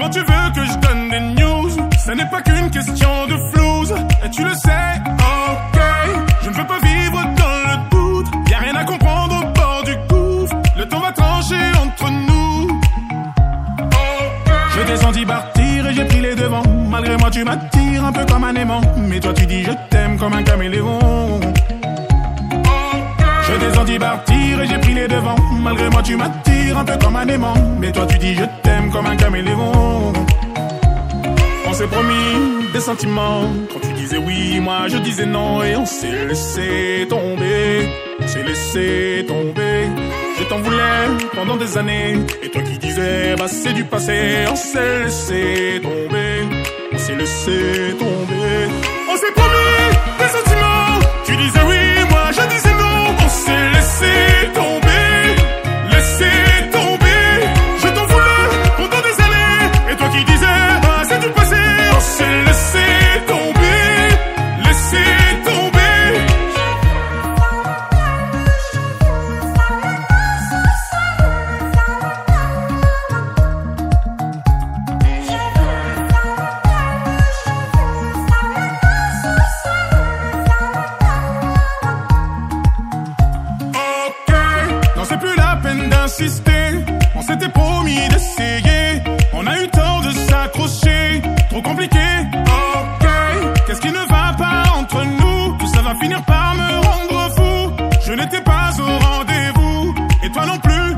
Comment tu veux que je donne des news? Ce n'est pas qu'une question de flouze. Et tu le sais, ok. Je ne veux pas vivre dans le doute. Y a rien à comprendre au bord du gouffre. Le temps va trancher entre nous. Je t'ai senti partir et j'ai pris les devants. Malgré moi, tu m'attires un peu comme un aimant. Mais toi, tu dis je t'aime comme un caméléon. Je t'ai senti partir et j'ai pris les devants. Malgré moi, tu m'attires un peu comme un aimant. Mais toi, tu dis je t'aime comme un caméléon. S'est promis des sentiments. Quand tu disais oui, moi je disais non. Et on s'est laissé tomber. On s'est laissé tomber. Je t'en voulais pendant des années. Et toi qui disais, bah c'est du passé. On s'est laissé tomber. On s'est laissé tomber. On s'est promis des sentiments. Tu disais oui, On s'était promis d'essayer. On a eu temps de s'accrocher. Trop compliqué. Ok, qu'est-ce qui ne va pas entre nous? Tout ça va finir par me rendre fou. Je n'étais pas au rendez-vous. Et toi non plus.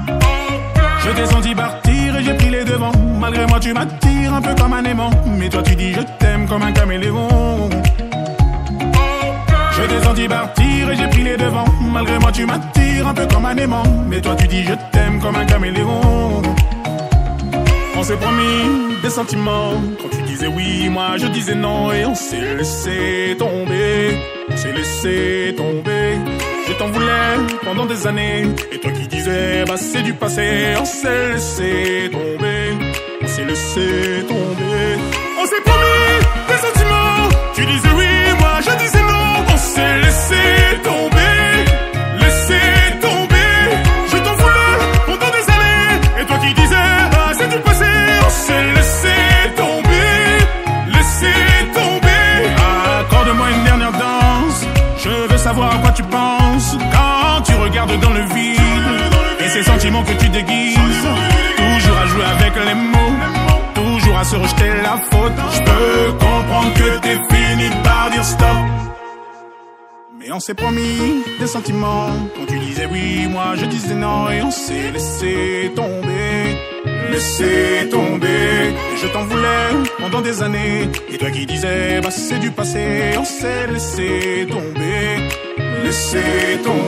Je t'ai partir et j'ai pris les devants. Malgré moi, tu m'attires un peu comme un aimant. Mais toi, tu dis je t'aime comme un caméléon. Je t'ai partir et j'ai pris les devants. Malgré moi, tu m'attires un peu comme un aimant. Mais toi, tu dis je t'aime comme un caméléon. On s'est promis des sentiments. Quand tu disais oui, moi je disais non. Et on s'est laissé tomber. On s'est laissé tomber. Je t'en voulais pendant des années. Et toi qui disais, bah c'est du passé. On s'est laissé tomber. On s'est laissé tomber. Savoir à quoi tu penses quand tu regardes dans le vide. Et ces sentiments que tu déguises. Toujours à jouer avec les mots. Toujours à se rejeter la faute. Je peux comprendre que t'es fini par dire stop. Mais on s'est promis des sentiments. Quand tu disais oui, moi je disais non. Et on s'est laissé tomber. Laissé tomber. Je t'en voulais pendant des années. Et toi qui disais, bah c'est du passé. On s'est laissé tomber. Laissé tomber.